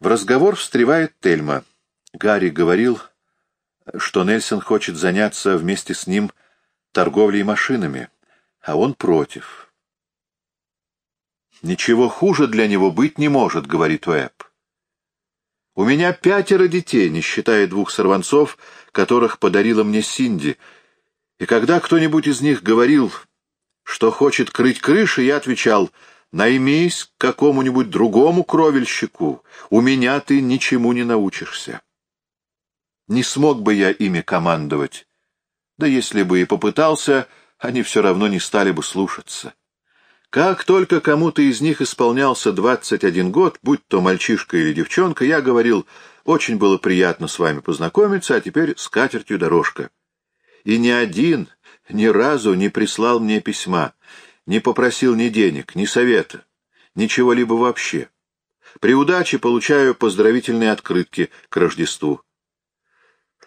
В разговор встревает Тельма. Гарри говорил, что Нельсон хочет заняться вместе с ним торговлей машинами, а он против. «Ничего хуже для него быть не может», — говорит Уэбб. «У меня пятеро детей, не считая двух сорванцов, которых подарила мне Синди, и когда кто-нибудь из них говорил, что хочет крыть крыши, я отвечал — Наймись к какому-нибудь другому кровельщику, у меня ты ничему не научишься. Не смог бы я ими командовать. Да если бы и попытался, они все равно не стали бы слушаться. Как только кому-то из них исполнялся двадцать один год, будь то мальчишка или девчонка, я говорил, очень было приятно с вами познакомиться, а теперь с катертью дорожка. И ни один ни разу не прислал мне письма, не попросил ни денег, ни совета, ничего-либо вообще. При удаче получаю поздравительные открытки к Рождеству.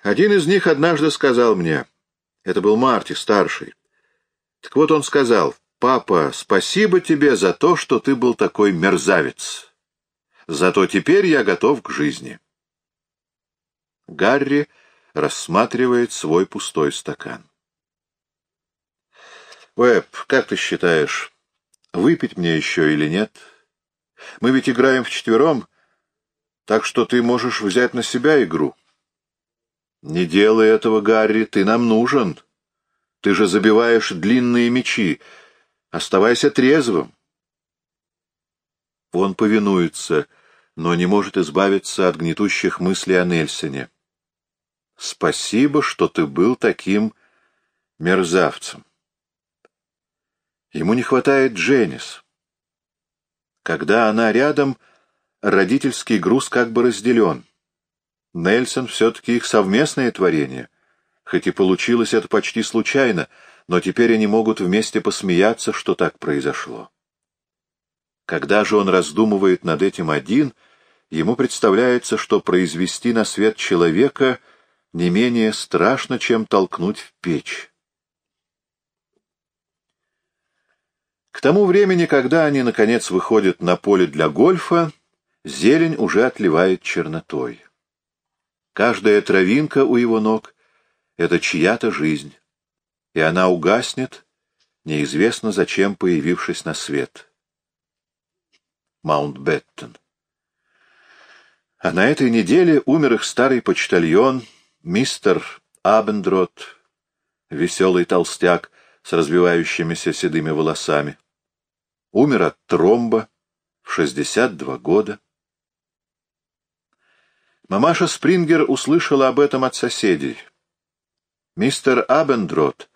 Один из них однажды сказал мне, это был Марти, старший. Так вот он сказал, «Папа, спасибо тебе за то, что ты был такой мерзавец. Зато теперь я готов к жизни». Гарри рассматривает свой пустой стакан. Уэб, как ты считаешь, выпить мне еще или нет? Мы ведь играем вчетвером, так что ты можешь взять на себя игру. Не делай этого, Гарри, ты нам нужен. Ты же забиваешь длинные мечи. Оставайся трезвым. Он повинуется, но не может избавиться от гнетущих мыслей о Нельсоне. Спасибо, что ты был таким мерзавцем. Ему не хватает Дженнис. Когда она рядом, родительский груз как бы разделен. Нельсон все-таки их совместное творение. Хоть и получилось это почти случайно, но теперь они могут вместе посмеяться, что так произошло. Когда же он раздумывает над этим один, ему представляется, что произвести на свет человека не менее страшно, чем толкнуть в печь. К тому времени, когда они, наконец, выходят на поле для гольфа, зелень уже отливает чернотой. Каждая травинка у его ног — это чья-то жизнь, и она угаснет, неизвестно зачем появившись на свет. Маунтбеттен. А на этой неделе умер их старый почтальон, мистер Абендрот, веселый толстяк с развивающимися седыми волосами умер от тромба в 62 года. Мамаша Спрингер услышала об этом от соседей. Мистер Абендрот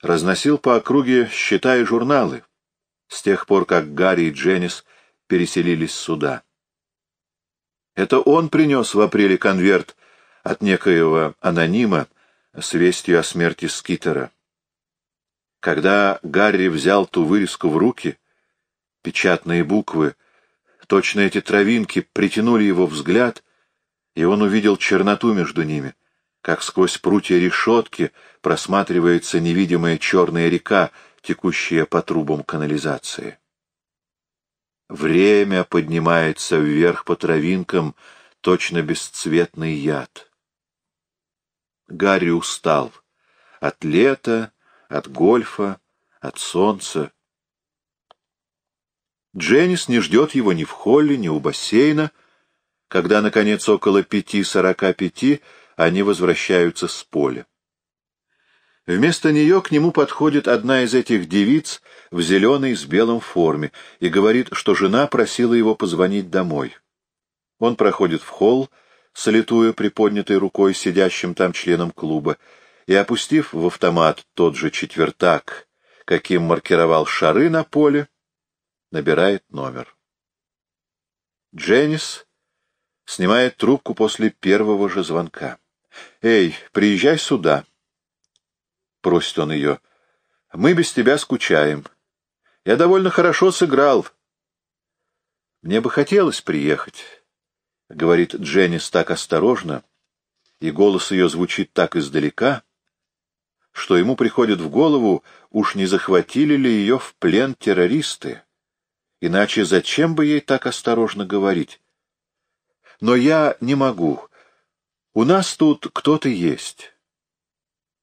разносил по округе счета и журналы с тех пор, как Гарри и Дженнис переселились сюда. Это он принес в апреле конверт от некоего анонима с вестью о смерти Скитера. Когда Гарри взял ту вырезку в руки, печатные буквы, точно эти травинки притянули его взгляд, и он увидел черноту между ними, как сквозь прутья решетки просматривается невидимая черная река, текущая по трубам канализации. Время поднимается вверх по травинкам, точно бесцветный яд. Гарри устал от лета, от гольфа, от солнца. Дженнис не ждет его ни в холле, ни у бассейна. Когда, наконец, около пяти сорока пяти они возвращаются с поля. Вместо нее к нему подходит одна из этих девиц в зеленой с белым форме и говорит, что жена просила его позвонить домой. Он проходит в холл, салютуя приподнятой рукой сидящим там членом клуба, и, опустив в автомат тот же четвертак, каким маркировал шары на поле, набирает номер. Дженнис снимает трубку после первого же звонка. «Эй, приезжай сюда!» — просит он ее. «Мы без тебя скучаем. Я довольно хорошо сыграл». «Мне бы хотелось приехать», — говорит Дженнис так осторожно, и голос ее звучит так издалека, что ему приходит в голову, уж не захватили ли ее в плен террористы. Иначе зачем бы ей так осторожно говорить? Но я не могу. У нас тут кто-то есть.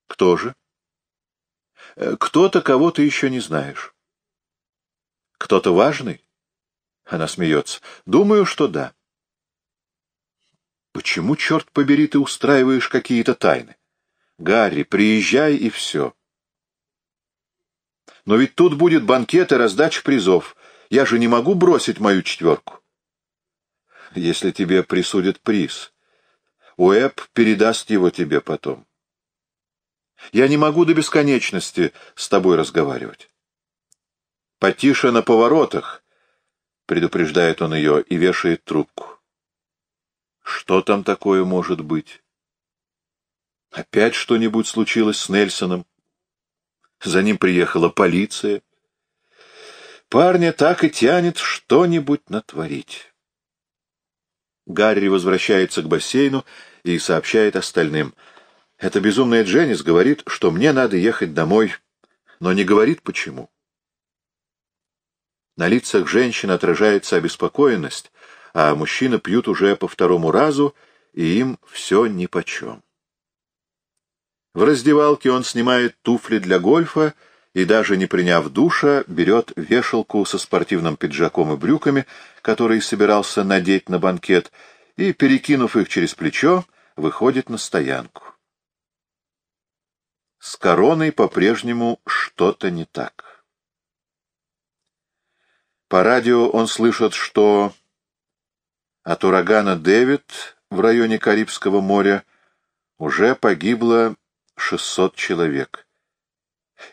Кто же? Э, кто-то, кого ты еще не знаешь. Кто-то важный? Она смеется. Думаю, что да. Почему, черт побери, ты устраиваешь какие-то тайны? Гарри, приезжай и все. Но ведь тут будет банкет и раздача призов. Я же не могу бросить мою четверку. Если тебе присудят приз, Уэб передаст его тебе потом. Я не могу до бесконечности с тобой разговаривать. Потише на поворотах, предупреждает он ее и вешает трубку. Что там такое может быть? Опять что-нибудь случилось с Нельсоном? За ним приехала полиция. Парня так и тянет что-нибудь натворить. Гарри возвращается к бассейну и сообщает остальным. Эта безумная Дженнис говорит, что мне надо ехать домой, но не говорит почему. На лицах женщин отражается обеспокоенность, а мужчины пьют уже по второму разу, и им все нипочем. В раздевалке он снимает туфли для гольфа и, даже не приняв душа, берет вешалку со спортивным пиджаком и брюками, который собирался надеть на банкет, и, перекинув их через плечо, выходит на стоянку. С короной по-прежнему что-то не так. По радио он слышит, что от урагана Дэвид в районе Карибского моря уже погибло 600 человек.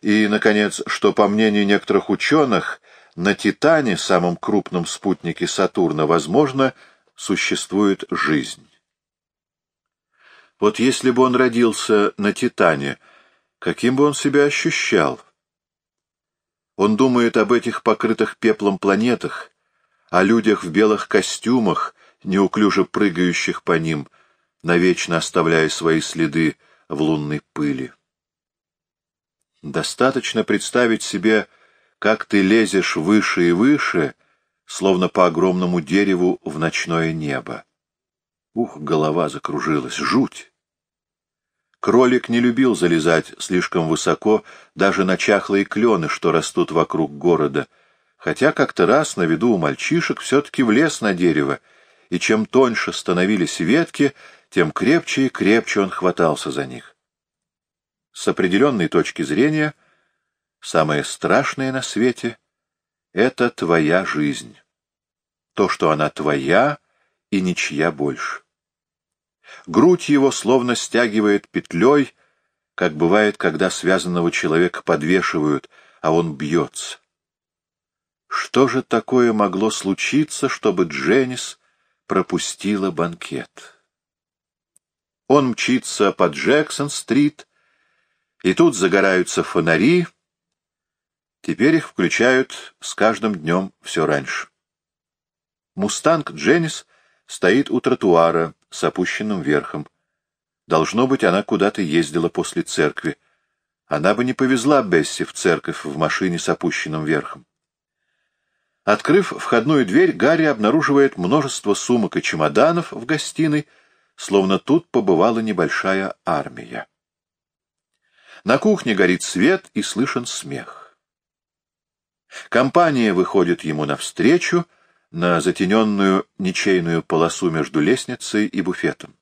И, наконец, что, по мнению некоторых ученых, на Титане, самом крупном спутнике Сатурна, возможно, существует жизнь. Вот если бы он родился на Титане, каким бы он себя ощущал? Он думает об этих покрытых пеплом планетах, о людях в белых костюмах, неуклюже прыгающих по ним, навечно оставляя свои следы в лунной пыли. Достаточно представить себе, как ты лезешь выше и выше, словно по огромному дереву в ночное небо. Ух, голова закружилась, жуть! Кролик не любил залезать слишком высоко даже на чахлые клены, что растут вокруг города, хотя как-то раз на виду у мальчишек все-таки влез на дерево, и чем тоньше становились ветки, тем крепче и крепче он хватался за них. С определенной точки зрения, самое страшное на свете — это твоя жизнь. То, что она твоя и ничья больше. Грудь его словно стягивает петлей, как бывает, когда связанного человека подвешивают, а он бьется. Что же такое могло случиться, чтобы Дженнис пропустила банкет? Он мчится по Джексон-стрит, и тут загораются фонари. Теперь их включают с каждым днем все раньше. Мустанг Дженнис стоит у тротуара с опущенным верхом. Должно быть, она куда-то ездила после церкви. Она бы не повезла Бесси в церковь в машине с опущенным верхом. Открыв входную дверь, Гарри обнаруживает множество сумок и чемоданов в гостиной, словно тут побывала небольшая армия. На кухне горит свет и слышен смех. Компания выходит ему навстречу, на затененную ничейную полосу между лестницей и буфетом.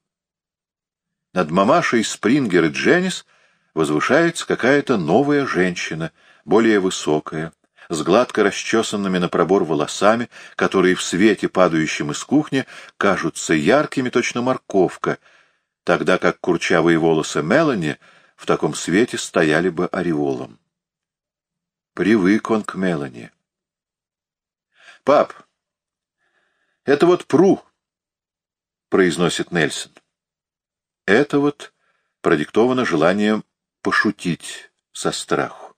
Над мамашей Спрингер и Дженнис возвышается какая-то новая женщина, более высокая, с гладко расчесанными на пробор волосами, которые в свете, падающем из кухни, кажутся яркими, точно морковка, тогда как курчавые волосы Мелани в таком свете стояли бы ореолом. Привык он к Мелани. «Пап, это вот Пру, произносит Нельсон. Это вот продиктовано желанием пошутить со страху.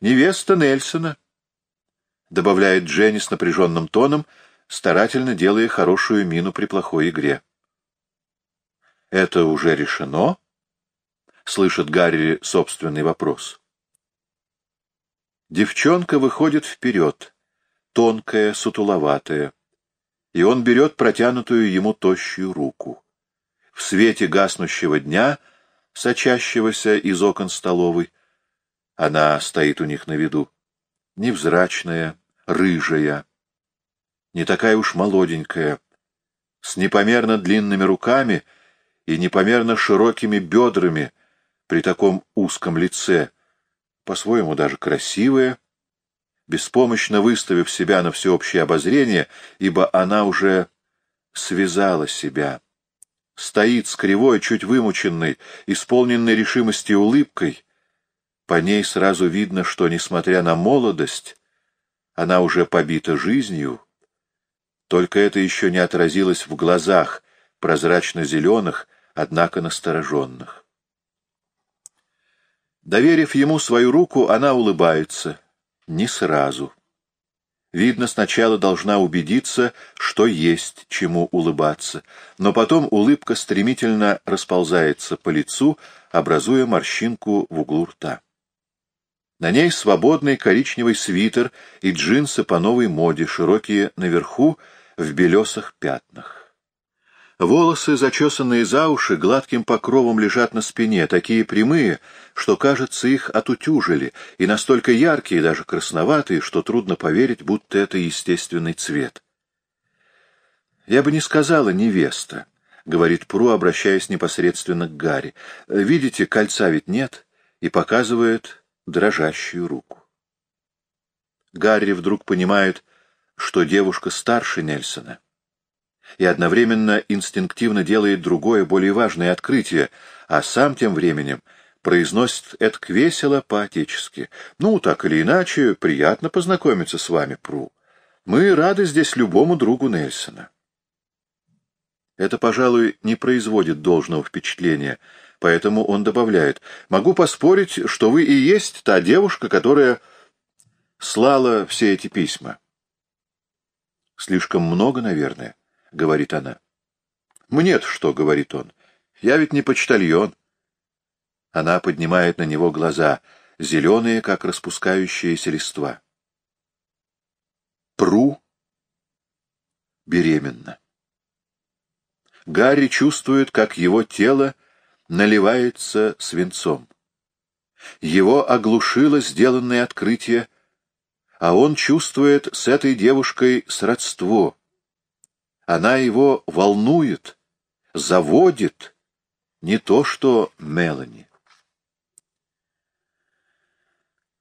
Невеста Нельсона, добавляет Дженни с напряженным тоном, старательно делая хорошую мину при плохой игре. «Это уже решено?» — слышит Гарри собственный вопрос. Девчонка выходит вперед, тонкая, сутуловатая. и он берет протянутую ему тощую руку. В свете гаснущего дня, сочащегося из окон столовой, она стоит у них на виду, невзрачная, рыжая, не такая уж молоденькая, с непомерно длинными руками и непомерно широкими бедрами при таком узком лице, по-своему даже красивая, беспомощно выставив себя на всеобщее обозрение, ибо она уже связала себя. Стоит с кривой, чуть вымученной, исполненной решимости улыбкой. По ней сразу видно, что, несмотря на молодость, она уже побита жизнью, только это еще не отразилось в глазах, прозрачно-зеленых, однако настороженных. Доверив ему свою руку, она улыбается. Не сразу. Видно, сначала должна убедиться, что есть чему улыбаться, но потом улыбка стремительно расползается по лицу, образуя морщинку в углу рта. На ней свободный коричневый свитер и джинсы по новой моде, широкие наверху, в белесых пятнах. Волосы, зачесанные за уши, гладким покровом лежат на спине, такие прямые, что, кажется, их отутюжили, и настолько яркие, даже красноватые, что трудно поверить, будто это естественный цвет. «Я бы не сказала невеста», — говорит Пру, обращаясь непосредственно к Гарри. «Видите, кольца ведь нет», и показывает дрожащую руку. Гарри вдруг понимает, что девушка старше Нельсона, и одновременно инстинктивно делает другое, более важное открытие, а сам тем временем произносит это весело по-отечески. «Ну, так или иначе, приятно познакомиться с вами, Пру. Мы рады здесь любому другу Нельсона». Это, пожалуй, не производит должного впечатления, поэтому он добавляет, «Могу поспорить, что вы и есть та девушка, которая слала все эти письма». Слишком много, наверное, — говорит она. Мне-то что, — говорит он, — я ведь не почтальон. Она поднимает на него глаза, зеленые, как распускающиеся листва. Пру беременна. Гарри чувствует, как его тело наливается свинцом. Его оглушило сделанное открытие а он чувствует с этой девушкой сродство. Она его волнует, заводит, не то что Мелани.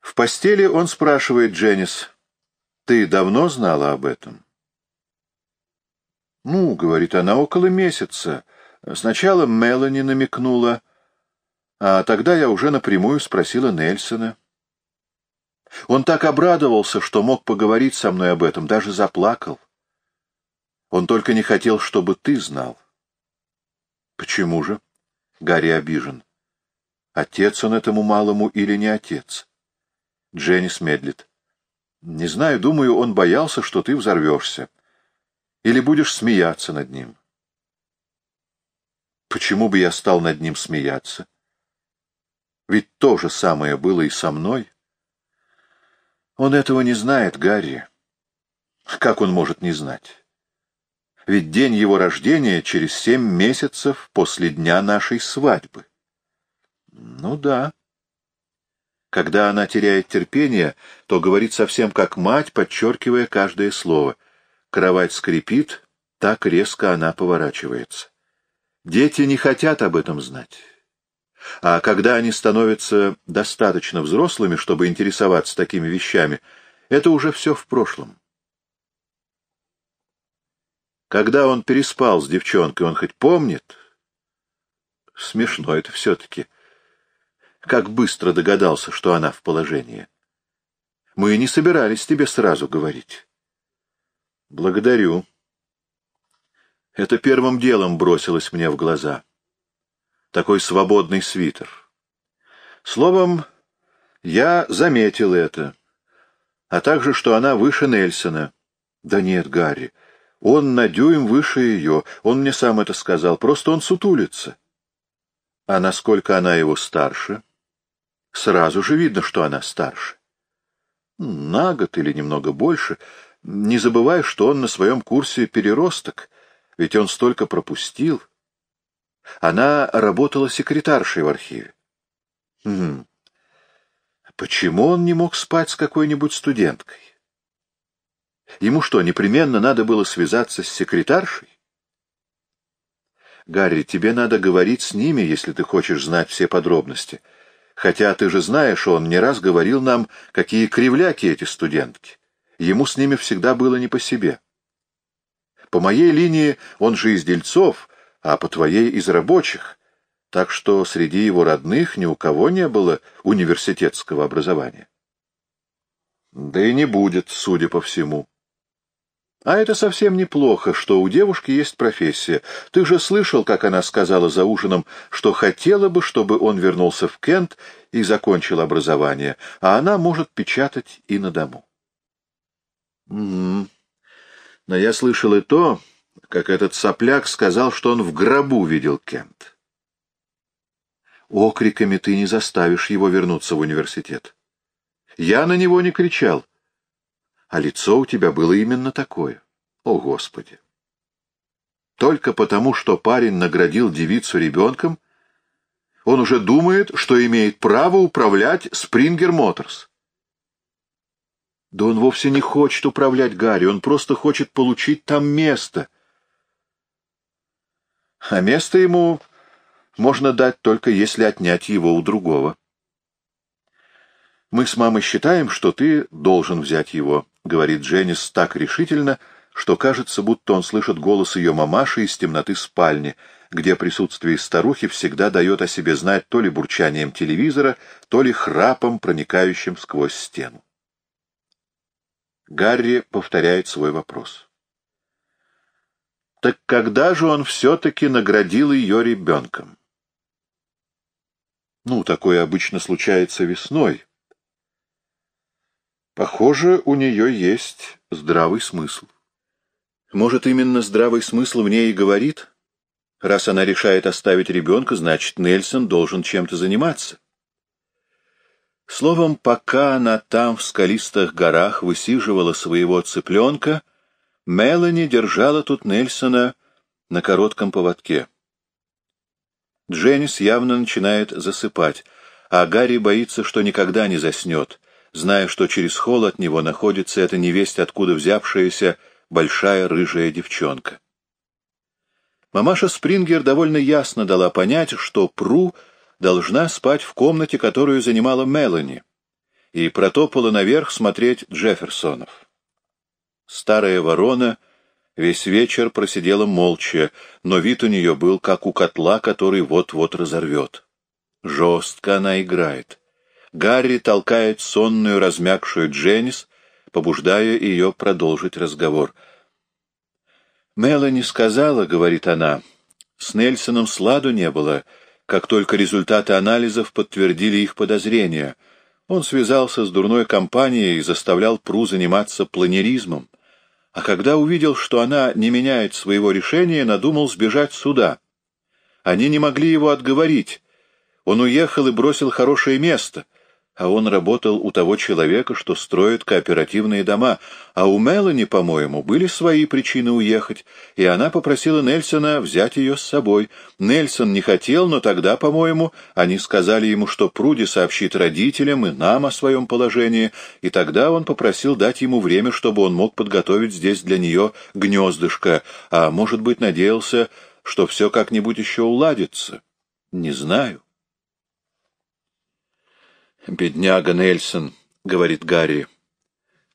В постели он спрашивает Дженнис, «Ты давно знала об этом?» «Ну, — говорит она, — около месяца. Сначала Мелани намекнула, а тогда я уже напрямую спросила Нельсона». Он так обрадовался, что мог поговорить со мной об этом, даже заплакал. Он только не хотел, чтобы ты знал. Почему же? Гарри обижен. Отец он этому малому или не отец? Дженнис медлит. Не знаю, думаю, он боялся, что ты взорвешься. Или будешь смеяться над ним. Почему бы я стал над ним смеяться? Ведь то же самое было и со мной. Он этого не знает, Гарри. Как он может не знать? Ведь день его рождения через семь месяцев после дня нашей свадьбы. Ну да. Когда она теряет терпение, то говорит совсем как мать, подчеркивая каждое слово. Кровать скрипит, так резко она поворачивается. Дети не хотят об этом знать. А когда они становятся достаточно взрослыми, чтобы интересоваться такими вещами, это уже все в прошлом. Когда он переспал с девчонкой, он хоть помнит? Смешно это все-таки. Как быстро догадался, что она в положении. Мы не собирались тебе сразу говорить. Благодарю. Это первым делом бросилось мне в глаза такой свободный свитер. Словом, я заметил это, а также, что она выше Нельсона. Да нет, Гарри, он на дюйм выше ее, он мне сам это сказал, просто он сутулится. А насколько она его старше? Сразу же видно, что она старше. На год или немного больше. Не забывай, что он на своем курсе переросток, ведь он столько пропустил. Она работала секретаршей в архиве. Хм. Почему он не мог спать с какой-нибудь студенткой? Ему что, непременно надо было связаться с секретаршей? Гарри, тебе надо говорить с ними, если ты хочешь знать все подробности. Хотя ты же знаешь, он не раз говорил нам, какие кривляки эти студентки. Ему с ними всегда было не по себе. По моей линии он же из дельцов, а по твоей из рабочих, так что среди его родных ни у кого не было университетского образования. Да и не будет, судя по всему. А это совсем неплохо, что у девушки есть профессия. Ты же слышал, как она сказала за ужином, что хотела бы, чтобы он вернулся в Кент и закончил образование, а она может печатать и на дому. Угу. Но я слышал и то, как этот сопляк сказал, что он в гробу видел Кент. Окриками ты не заставишь его вернуться в университет. Я на него не кричал, а лицо у тебя было именно такое. О, Господи! Только потому, что парень наградил девицу ребенком, он уже думает, что имеет право управлять Спрингер Моторс. Да он вовсе не хочет управлять Гарри, он просто хочет получить там место. А место ему можно дать только если отнять его у другого. Мы с мамой считаем, что ты должен взять его. — говорит Дженнис так решительно, что кажется, будто он слышит голос ее мамаши из темноты спальни, где присутствие старухи всегда дает о себе знать то ли бурчанием телевизора, то ли храпом, проникающим сквозь стену. Гарри повторяет свой вопрос. Так когда же он все-таки наградил ее ребенком? Ну, такое обычно случается весной, Похоже, у нее есть здравый смысл. Может, именно здравый смысл в ней и говорит? Раз она решает оставить ребенка, значит, Нельсон должен чем-то заниматься. Словом, пока она там, в скалистых горах, высиживала своего цыпленка, Мелани держала тут Нельсона на коротком поводке. Дженнис явно начинает засыпать, а Гарри боится, что никогда не заснет — зная, что через холл от него находится эта невесть, откуда взявшаяся большая рыжая девчонка. Мамаша Спрингер довольно ясно дала понять, что Пру должна спать в комнате, которую занимала Мелани, и протопала наверх смотреть Джефферсонов. Старая ворона весь вечер просидела молча, но вид у нее был, как у котла, который вот-вот разорвет. Жестко она играет. Гарри толкает сонную, размягшую Дженнис, побуждая ее продолжить разговор. «Мелани сказала, — говорит она, — с Нельсоном сладу не было, как только результаты анализов подтвердили их подозрения. Он связался с дурной компанией и заставлял Пру заниматься планеризмом. А когда увидел, что она не меняет своего решения, надумал сбежать сюда. Они не могли его отговорить. Он уехал и бросил хорошее место — а он работал у того человека, что строит кооперативные дома, а у Мелани, по-моему, были свои причины уехать, и она попросила Нельсона взять ее с собой. Нельсон не хотел, но тогда, по-моему, они сказали ему, что Пруди сообщит родителям и нам о своем положении, и тогда он попросил дать ему время, чтобы он мог подготовить здесь для нее гнездышко, а, может быть, надеялся, что все как-нибудь еще уладится. Не знаю. «Бедняга Нельсон», — говорит Гарри.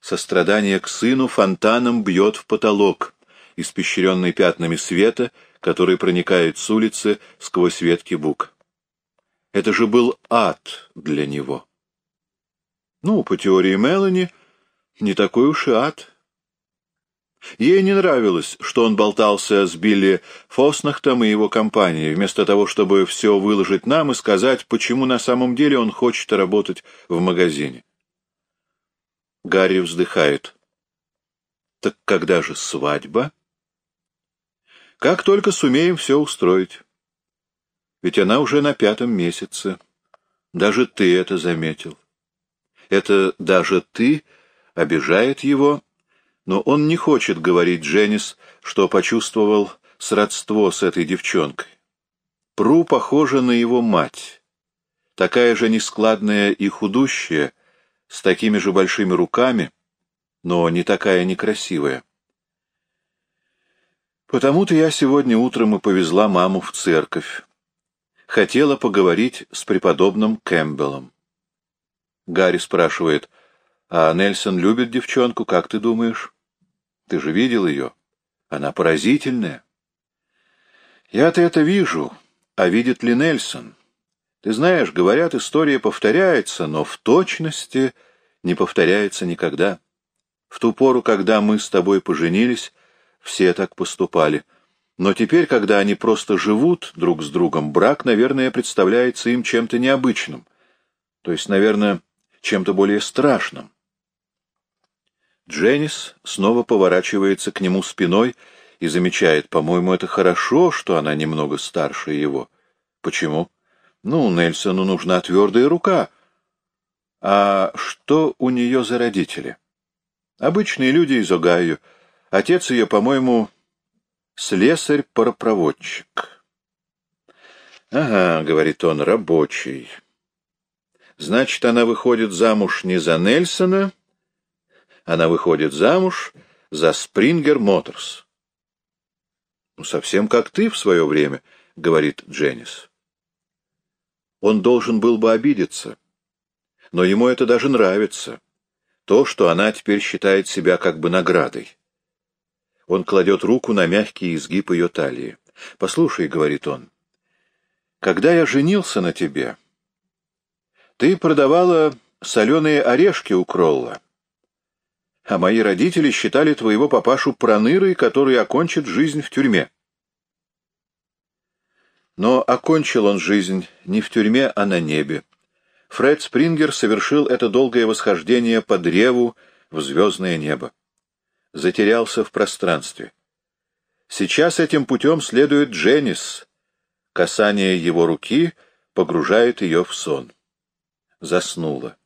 Сострадание к сыну фонтаном бьет в потолок, испещренный пятнами света, который проникает с улицы сквозь ветки бук. Это же был ад для него. Ну, по теории Мелани, не такой уж и ад. Ей не нравилось, что он болтался с Билли Фоснахтом и его компанией, вместо того, чтобы все выложить нам и сказать, почему на самом деле он хочет работать в магазине. Гарри вздыхает. «Так когда же свадьба?» «Как только сумеем все устроить. Ведь она уже на пятом месяце. Даже ты это заметил. Это даже ты обижает его» Но он не хочет говорить Дженнис, что почувствовал сродство с этой девчонкой. Пру похожа на его мать, такая же нескладная и худущая, с такими же большими руками, но не такая некрасивая. Потому-то я сегодня утром и повезла маму в церковь. Хотела поговорить с преподобным Кэмпбеллом. Гарри спрашивает, а Нельсон любит девчонку, как ты думаешь? Ты же видел ее? Она поразительная. Я-то это вижу, а видит ли Нельсон? Ты знаешь, говорят, история повторяется, но в точности не повторяется никогда. В ту пору, когда мы с тобой поженились, все так поступали. Но теперь, когда они просто живут друг с другом, брак, наверное, представляется им чем-то необычным. То есть, наверное, чем-то более страшным. Дженнис снова поворачивается к нему спиной и замечает, по-моему, это хорошо, что она немного старше его. Почему? Ну, Нельсону нужна твердая рука. А что у нее за родители? Обычные люди из Огайо. Отец ее, по-моему, слесарь-паропроводчик. Ага, говорит он, рабочий. Значит, она выходит замуж не за Нельсона, она выходит замуж за Спрингер Моторс. «Ну, совсем как ты в свое время, — говорит Дженнис. Он должен был бы обидеться, но ему это даже нравится, то, что она теперь считает себя как бы наградой. Он кладет руку на мягкий изгиб ее талии. «Послушай, — говорит он, — когда я женился на тебе, ты продавала соленые орешки у Кролла а мои родители считали твоего папашу пронырой, который окончит жизнь в тюрьме. Но окончил он жизнь не в тюрьме, а на небе. Фред Спрингер совершил это долгое восхождение по древу в звездное небо. Затерялся в пространстве. Сейчас этим путем следует Дженнис. Касание его руки погружает ее в сон. Заснула.